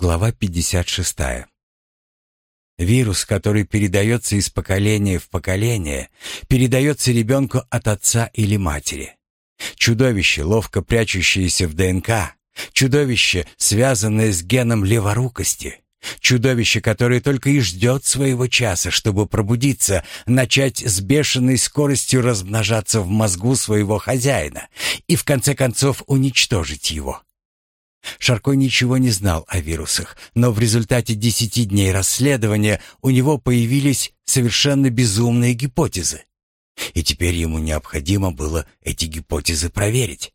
Глава 56. Вирус, который передается из поколения в поколение, передается ребенку от отца или матери. Чудовище, ловко прячущееся в ДНК, чудовище, связанное с геном леворукости, чудовище, которое только и ждет своего часа, чтобы пробудиться, начать с бешеной скоростью размножаться в мозгу своего хозяина и в конце концов уничтожить его. Шарко ничего не знал о вирусах, но в результате десяти дней расследования у него появились совершенно безумные гипотезы. И теперь ему необходимо было эти гипотезы проверить.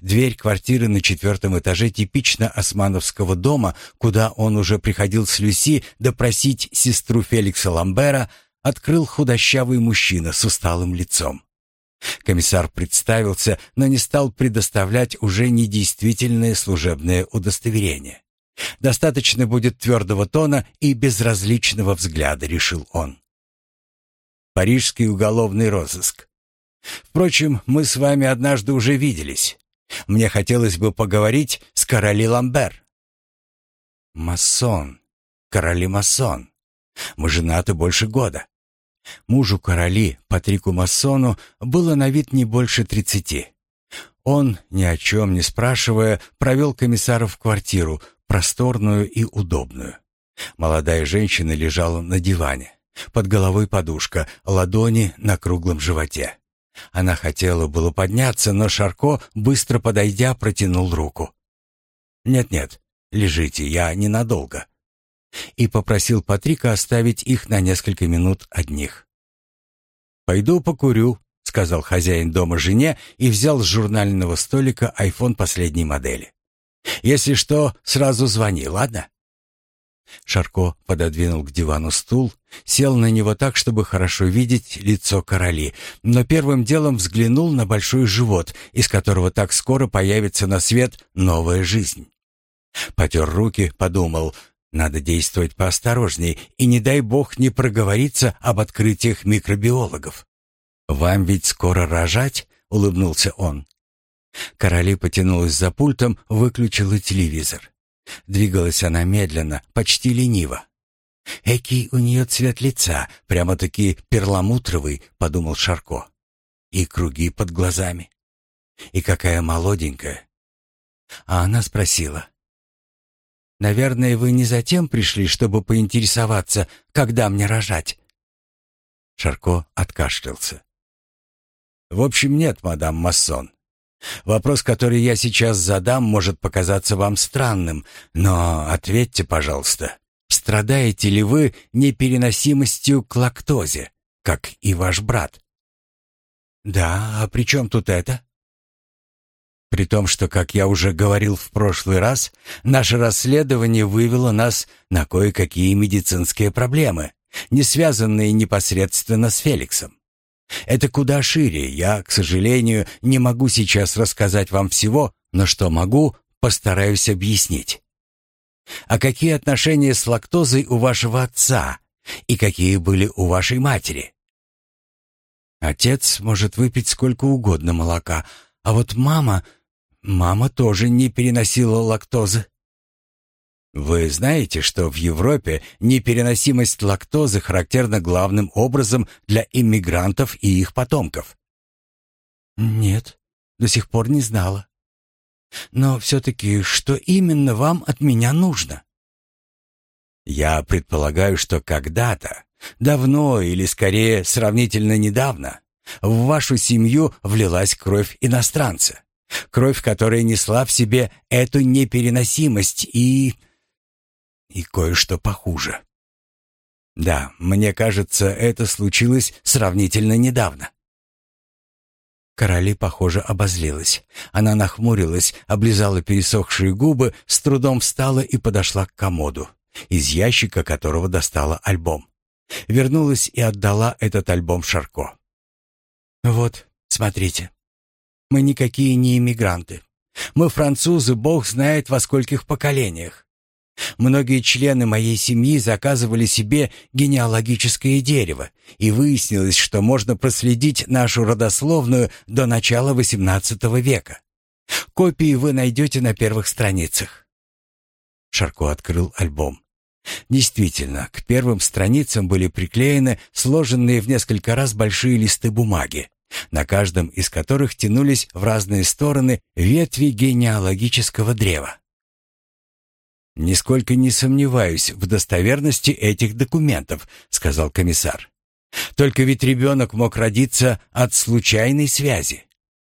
Дверь квартиры на четвертом этаже типично османовского дома, куда он уже приходил с Люси допросить сестру Феликса Ламбера, открыл худощавый мужчина с усталым лицом. Комиссар представился, но не стал предоставлять уже недействительное служебное удостоверение. Достаточно будет твердого тона и безразличного взгляда, решил он. Парижский уголовный розыск. Впрочем, мы с вами однажды уже виделись. Мне хотелось бы поговорить с короли Ламбер. Масон. Короли масон. Мы женаты больше года. Мужу короли, Патрику Массону, было на вид не больше тридцати. Он, ни о чем не спрашивая, провел комиссара в квартиру, просторную и удобную. Молодая женщина лежала на диване. Под головой подушка, ладони на круглом животе. Она хотела было подняться, но Шарко, быстро подойдя, протянул руку. «Нет-нет, лежите, я ненадолго» и попросил Патрика оставить их на несколько минут одних. «Пойду покурю», — сказал хозяин дома жене и взял с журнального столика айфон последней модели. «Если что, сразу звони, ладно?» Шарко пододвинул к дивану стул, сел на него так, чтобы хорошо видеть лицо короли, но первым делом взглянул на большой живот, из которого так скоро появится на свет новая жизнь. Потер руки, подумал, надо действовать поосторожней и не дай бог не проговориться об открытиях микробиологов. «Вам ведь скоро рожать?» — улыбнулся он. Короли потянулась за пультом, выключила телевизор. Двигалась она медленно, почти лениво. «Экий у нее цвет лица, прямо-таки перламутровый», — подумал Шарко. «И круги под глазами. И какая молоденькая». А она спросила. Наверное, вы не затем пришли, чтобы поинтересоваться, когда мне рожать. Шарко откашлялся. В общем, нет, мадам Массон. Вопрос, который я сейчас задам, может показаться вам странным, но ответьте, пожалуйста, страдаете ли вы непереносимостью к лактозе, как и ваш брат? Да, а при чем тут это? При том, что, как я уже говорил в прошлый раз, наше расследование вывело нас на кое-какие медицинские проблемы, не связанные непосредственно с Феликсом. Это куда шире. Я, к сожалению, не могу сейчас рассказать вам всего, но что могу, постараюсь объяснить. А какие отношения с лактозой у вашего отца и какие были у вашей матери? Отец может выпить сколько угодно молока, а вот мама Мама тоже не переносила лактозы. Вы знаете, что в Европе непереносимость лактозы характерна главным образом для иммигрантов и их потомков? Нет, до сих пор не знала. Но все-таки что именно вам от меня нужно? Я предполагаю, что когда-то, давно или скорее сравнительно недавно, в вашу семью влилась кровь иностранца. Кровь, которая несла в себе эту непереносимость и... и кое-что похуже. Да, мне кажется, это случилось сравнительно недавно. Короли, похоже, обозлилась. Она нахмурилась, облизала пересохшие губы, с трудом встала и подошла к комоду, из ящика которого достала альбом. Вернулась и отдала этот альбом Шарко. «Вот, смотрите. Мы никакие не иммигранты. Мы французы, бог знает во скольких поколениях. Многие члены моей семьи заказывали себе генеалогическое дерево, и выяснилось, что можно проследить нашу родословную до начала XVIII века. Копии вы найдете на первых страницах. Шарко открыл альбом. Действительно, к первым страницам были приклеены сложенные в несколько раз большие листы бумаги, на каждом из которых тянулись в разные стороны ветви генеалогического древа. «Нисколько не сомневаюсь в достоверности этих документов», — сказал комиссар. «Только ведь ребенок мог родиться от случайной связи,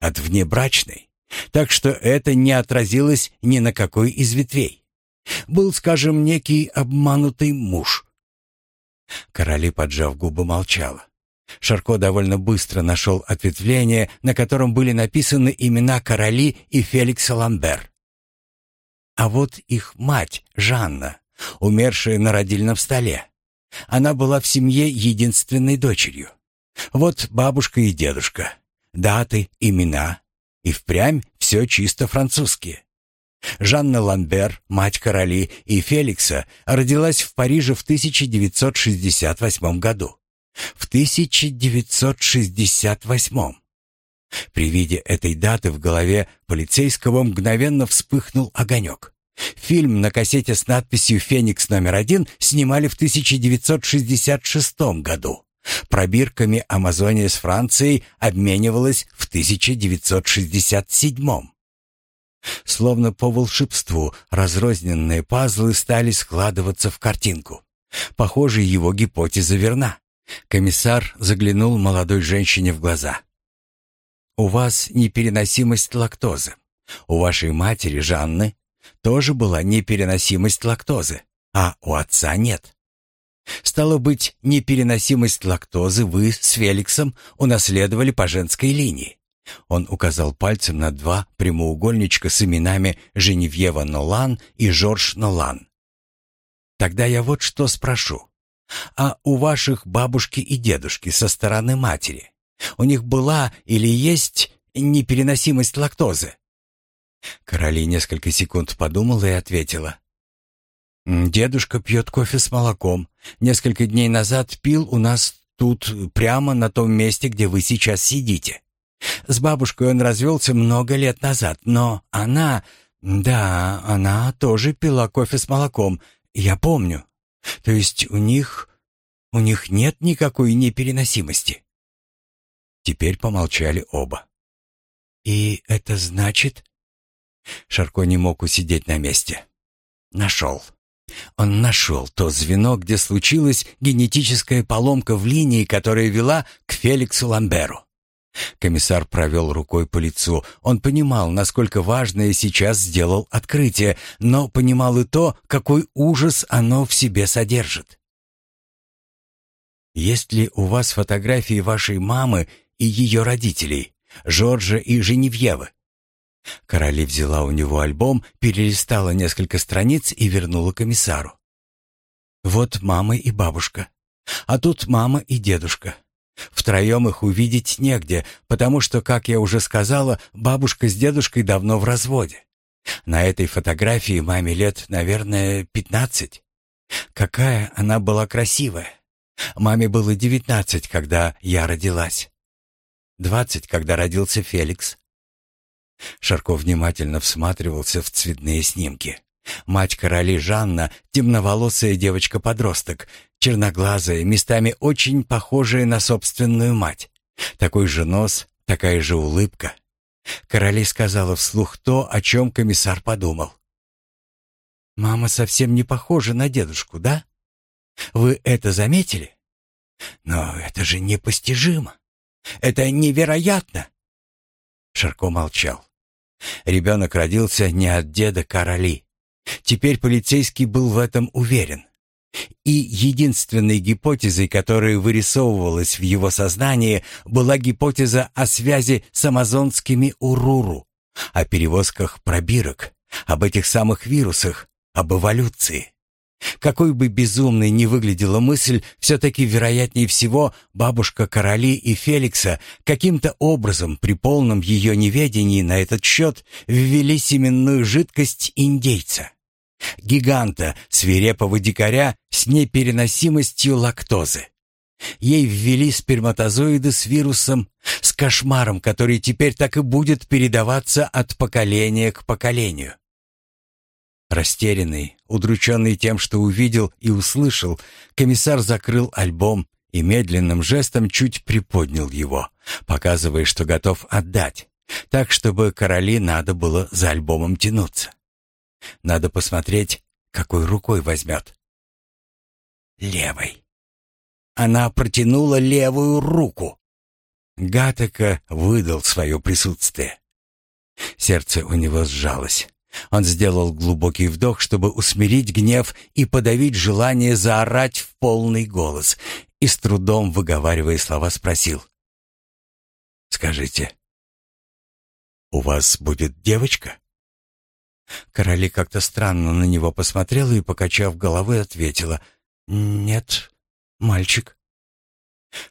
от внебрачной, так что это не отразилось ни на какой из ветвей. Был, скажем, некий обманутый муж». Короли, поджав губы, молчала. Шарко довольно быстро нашел ответвление, на котором были написаны имена короли и Феликса Ламбер. А вот их мать, Жанна, умершая на родильном столе. Она была в семье единственной дочерью. Вот бабушка и дедушка. Даты, имена. И впрямь все чисто французские. Жанна Ламбер, мать короли и Феликса, родилась в Париже в 1968 году. В 1968. При виде этой даты в голове полицейского мгновенно вспыхнул огонек. Фильм на кассете с надписью «Феникс номер один» снимали в 1966 году. Пробирками Амазония с Францией обменивалась в 1967. Словно по волшебству разрозненные пазлы стали складываться в картинку. Похоже, его гипотеза верна. Комиссар заглянул молодой женщине в глаза. У вас непереносимость лактозы. У вашей матери, Жанны, тоже была непереносимость лактозы, а у отца нет. Стало быть, непереносимость лактозы вы с Феликсом унаследовали по женской линии. Он указал пальцем на два прямоугольничка с именами Женевьева Нолан и Жорж Нолан. Тогда я вот что спрошу. А у ваших бабушки и дедушки со стороны матери у них была или есть непереносимость лактозы?» Короли несколько секунд подумала и ответила. «Дедушка пьет кофе с молоком. Несколько дней назад пил у нас тут, прямо на том месте, где вы сейчас сидите. С бабушкой он развелся много лет назад, но она... Да, она тоже пила кофе с молоком, я помню. То есть у них... у них нет никакой непереносимости?» Теперь помолчали оба. «И это значит...» Шарко не мог усидеть на месте. «Нашел. Он нашел то звено, где случилась генетическая поломка в линии, которая вела к Феликсу Ламберу. Комиссар провел рукой по лицу. Он понимал, насколько важное сейчас сделал открытие, но понимал и то, какой ужас оно в себе содержит. «Есть ли у вас фотографии вашей мамы и ее родителей, Жоржа и Женевьевы. Короли взяла у него альбом, перелистала несколько страниц и вернула комиссару. «Вот мама и бабушка. А тут мама и дедушка. Втроем их увидеть негде, потому что, как я уже сказала, бабушка с дедушкой давно в разводе. На этой фотографии маме лет, наверное, пятнадцать. Какая она была красивая. Маме было девятнадцать, когда я родилась. Двадцать, когда родился Феликс. Шарков внимательно всматривался в цветные снимки. Мать короли Жанна, темноволосая девочка-подросток, черноглазая, местами очень похожая на собственную мать. Такой же нос, такая же улыбка. Короли сказала вслух то, о чем комиссар подумал. «Мама совсем не похожа на дедушку, да? Вы это заметили? Но это же непостижимо. Это невероятно!» Шарко молчал. Ребенок родился не от деда короли. Теперь полицейский был в этом уверен. И единственной гипотезой, которая вырисовывалась в его сознании, была гипотеза о связи с амазонскими уруру, о перевозках пробирок, об этих самых вирусах, об эволюции. Какой бы безумной ни выглядела мысль, все-таки вероятнее всего бабушка короли и Феликса каким-то образом при полном ее неведении на этот счет ввели семенную жидкость индейца. Гиганта, свирепого дикаря с непереносимостью лактозы. Ей ввели сперматозоиды с вирусом, с кошмаром, который теперь так и будет передаваться от поколения к поколению. Растерянный, удрученный тем, что увидел и услышал, комиссар закрыл альбом и медленным жестом чуть приподнял его, показывая, что готов отдать, так, чтобы короли надо было за альбомом тянуться. Надо посмотреть, какой рукой возьмет. Левой. Она протянула левую руку. Гатака выдал свое присутствие. Сердце у него сжалось. Он сделал глубокий вдох, чтобы усмирить гнев и подавить желание заорать в полный голос, и с трудом выговаривая слова спросил. «Скажите, у вас будет девочка?» Короли как-то странно на него посмотрела и, покачав головой, ответила. «Нет, мальчик».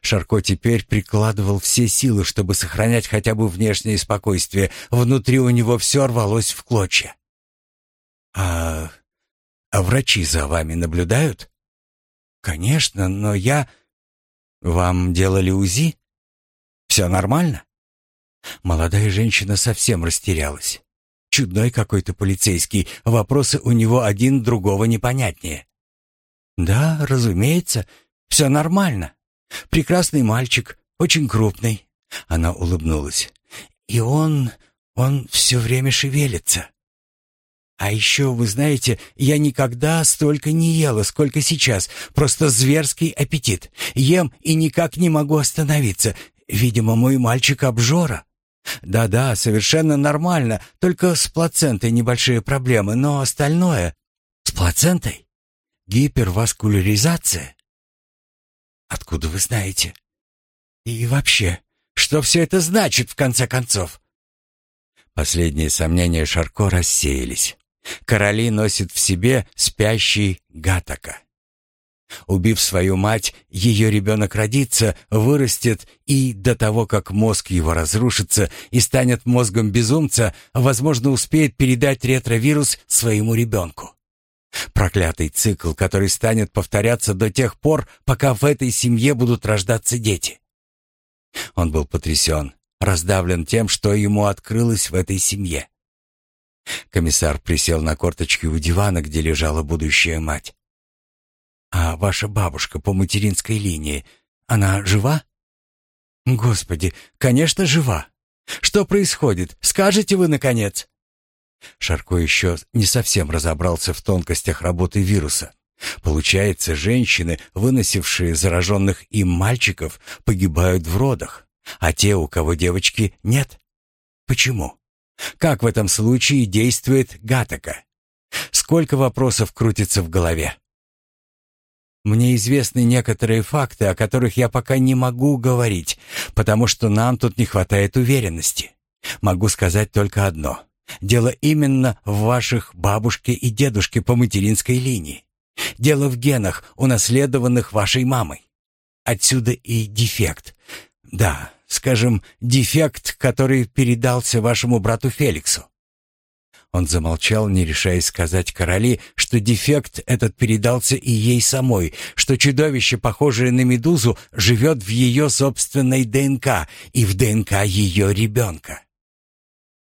Шарко теперь прикладывал все силы, чтобы сохранять хотя бы внешнее спокойствие. Внутри у него все рвалось в клочья. «А... а врачи за вами наблюдают?» «Конечно, но я...» «Вам делали УЗИ? Все нормально?» Молодая женщина совсем растерялась. Чудной какой-то полицейский, вопросы у него один другого непонятнее. «Да, разумеется, все нормально. Прекрасный мальчик, очень крупный». Она улыбнулась. «И он... он все время шевелится. А еще, вы знаете, я никогда столько не ела, сколько сейчас. Просто зверский аппетит. Ем и никак не могу остановиться. Видимо, мой мальчик обжора». «Да-да, совершенно нормально, только с плацентой небольшие проблемы, но остальное...» «С плацентой? Гиперваскуляризация?» Откуда вы знаете? И вообще, что все это значит в конце концов? Последние сомнения Шарко рассеялись. Короли носит в себе спящий Гатака. Убив свою мать, ее ребенок родится, вырастет и до того, как мозг его разрушится и станет мозгом безумца, возможно, успеет передать ретровирус своему ребенку. Проклятый цикл, который станет повторяться до тех пор, пока в этой семье будут рождаться дети. Он был потрясен, раздавлен тем, что ему открылось в этой семье. Комиссар присел на корточки у дивана, где лежала будущая мать. «А ваша бабушка по материнской линии, она жива?» «Господи, конечно, жива. Что происходит? Скажете вы, наконец?» Шарко еще не совсем разобрался в тонкостях работы вируса. Получается, женщины, выносившие зараженных им мальчиков, погибают в родах, а те, у кого девочки, нет. Почему? Как в этом случае действует Гатака? Сколько вопросов крутится в голове? Мне известны некоторые факты, о которых я пока не могу говорить, потому что нам тут не хватает уверенности. Могу сказать только одно. Дело именно в ваших бабушке и дедушке по материнской линии. Дело в генах, унаследованных вашей мамой. Отсюда и дефект. Да, скажем, дефект, который передался вашему брату Феликсу. Он замолчал, не решаясь сказать короли, что дефект этот передался и ей самой, что чудовище, похожее на медузу, живет в ее собственной ДНК и в ДНК ее ребенка.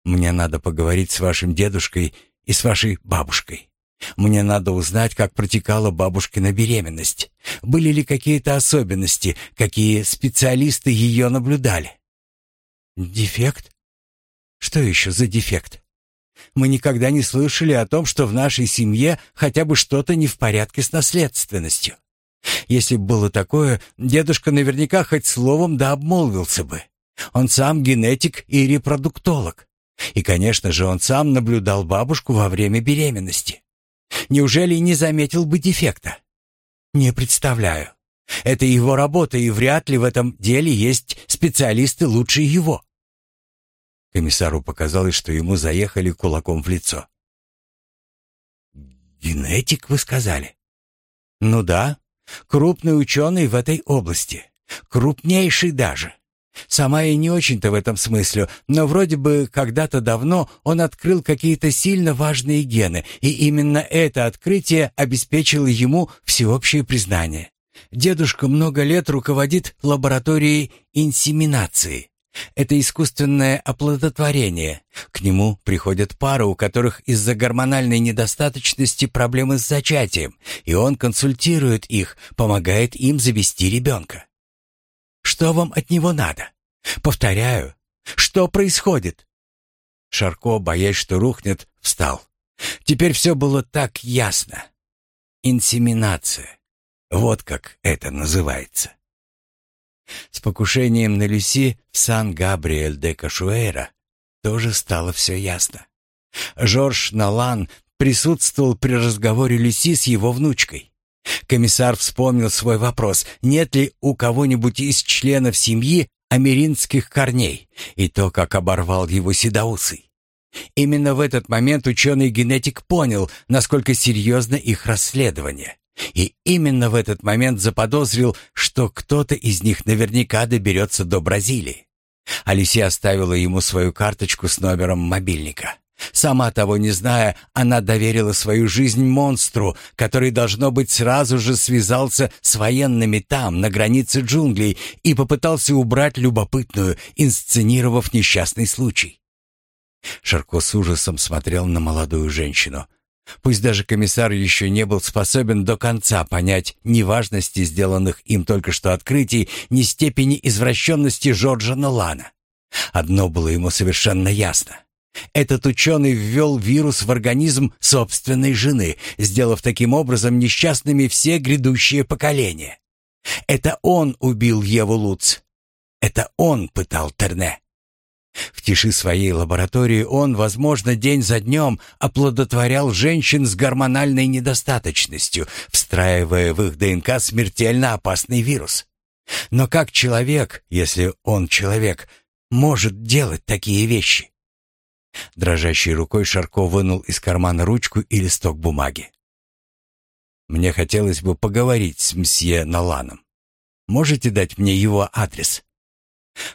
Мне надо поговорить с вашим дедушкой и с вашей бабушкой. Мне надо узнать, как протекала бабушкина беременность. Были ли какие-то особенности, какие специалисты ее наблюдали? Дефект? Что еще за дефект? Мы никогда не слышали о том, что в нашей семье хотя бы что-то не в порядке с наследственностью. Если бы было такое, дедушка наверняка хоть словом да обмолвился бы. Он сам генетик и репродуктолог. И, конечно же, он сам наблюдал бабушку во время беременности. Неужели не заметил бы дефекта? Не представляю. Это его работа, и вряд ли в этом деле есть специалисты лучше его. Комиссару показалось, что ему заехали кулаком в лицо. «Генетик, вы сказали?» «Ну да, крупный ученый в этой области. Крупнейший даже. Сама я не очень-то в этом смысле, но вроде бы когда-то давно он открыл какие-то сильно важные гены, и именно это открытие обеспечило ему всеобщее признание. Дедушка много лет руководит лабораторией инсеминации. Это искусственное оплодотворение. К нему приходят пары, у которых из-за гормональной недостаточности проблемы с зачатием, и он консультирует их, помогает им завести ребенка. Что вам от него надо? Повторяю, что происходит? Шарко, боясь, что рухнет, встал. Теперь все было так ясно. Инсеминация. Вот как это называется. С покушением на Люси в Сан-Габриэль де Кашуэра тоже стало все ясно. Жорж Налан присутствовал при разговоре Люси с его внучкой. Комиссар вспомнил свой вопрос, нет ли у кого-нибудь из членов семьи америнских корней, и то, как оборвал его седоусый. Именно в этот момент ученый-генетик понял, насколько серьезно их расследование. И именно в этот момент заподозрил, что кто-то из них наверняка доберется до Бразилии. Алисия оставила ему свою карточку с номером мобильника. Сама того не зная, она доверила свою жизнь монстру, который, должно быть, сразу же связался с военными там, на границе джунглей, и попытался убрать любопытную, инсценировав несчастный случай. Шарко с ужасом смотрел на молодую женщину — Пусть даже комиссар еще не был способен до конца понять ни важности сделанных им только что открытий, ни степени извращенности Жорджа Нолана. Одно было ему совершенно ясно. Этот ученый ввел вирус в организм собственной жены, сделав таким образом несчастными все грядущие поколения. Это он убил Еву Луц. Это он пытал Терне. В тиши своей лаборатории он, возможно, день за днем оплодотворял женщин с гормональной недостаточностью, встраивая в их ДНК смертельно опасный вирус. Но как человек, если он человек, может делать такие вещи? Дрожащей рукой Шарко вынул из кармана ручку и листок бумаги. «Мне хотелось бы поговорить с мсье Наланом. Можете дать мне его адрес?»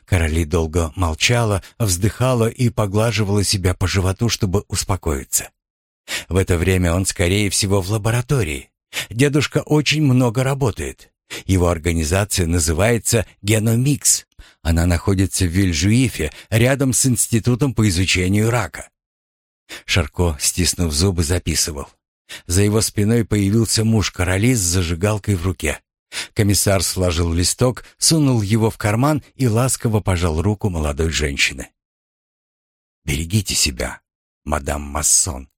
Короли долго молчала, вздыхала и поглаживала себя по животу, чтобы успокоиться. В это время он, скорее всего, в лаборатории. Дедушка очень много работает. Его организация называется «Геномикс». Она находится в Вильжуифе, рядом с Институтом по изучению рака. Шарко, стиснув зубы, записывал. За его спиной появился муж короли с зажигалкой в руке. Комиссар сложил листок, сунул его в карман и ласково пожал руку молодой женщины. «Берегите себя, мадам Массон».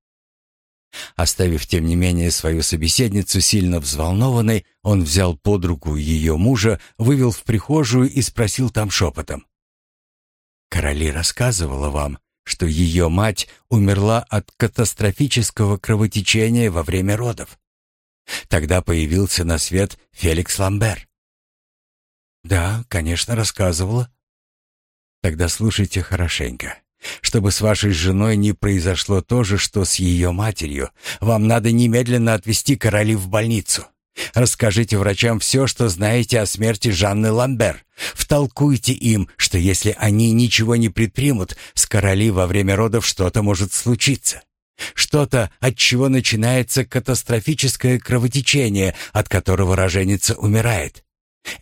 Оставив, тем не менее, свою собеседницу сильно взволнованной, он взял под руку ее мужа, вывел в прихожую и спросил там шепотом. «Короли рассказывала вам, что ее мать умерла от катастрофического кровотечения во время родов?» Тогда появился на свет Феликс Ламбер. Да, конечно, рассказывала. Тогда слушайте хорошенько. Чтобы с вашей женой не произошло то же, что с ее матерью, вам надо немедленно отвезти короли в больницу. Расскажите врачам все, что знаете о смерти Жанны Ламбер. Втолкуйте им, что если они ничего не предпримут, с короли во время родов что-то может случиться. Что-то, от чего начинается катастрофическое кровотечение, от которого роженица умирает.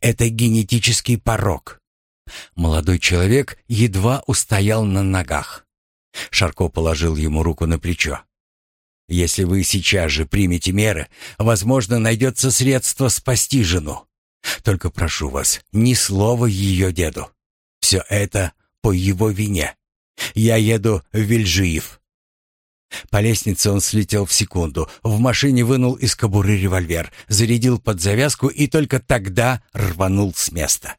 Это генетический порог. Молодой человек едва устоял на ногах. Шарко положил ему руку на плечо. «Если вы сейчас же примете меры, возможно, найдется средство спасти жену. Только прошу вас, ни слова ее деду. Все это по его вине. Я еду в Вильжиев. По лестнице он слетел в секунду, в машине вынул из кобуры револьвер, зарядил под завязку и только тогда рванул с места.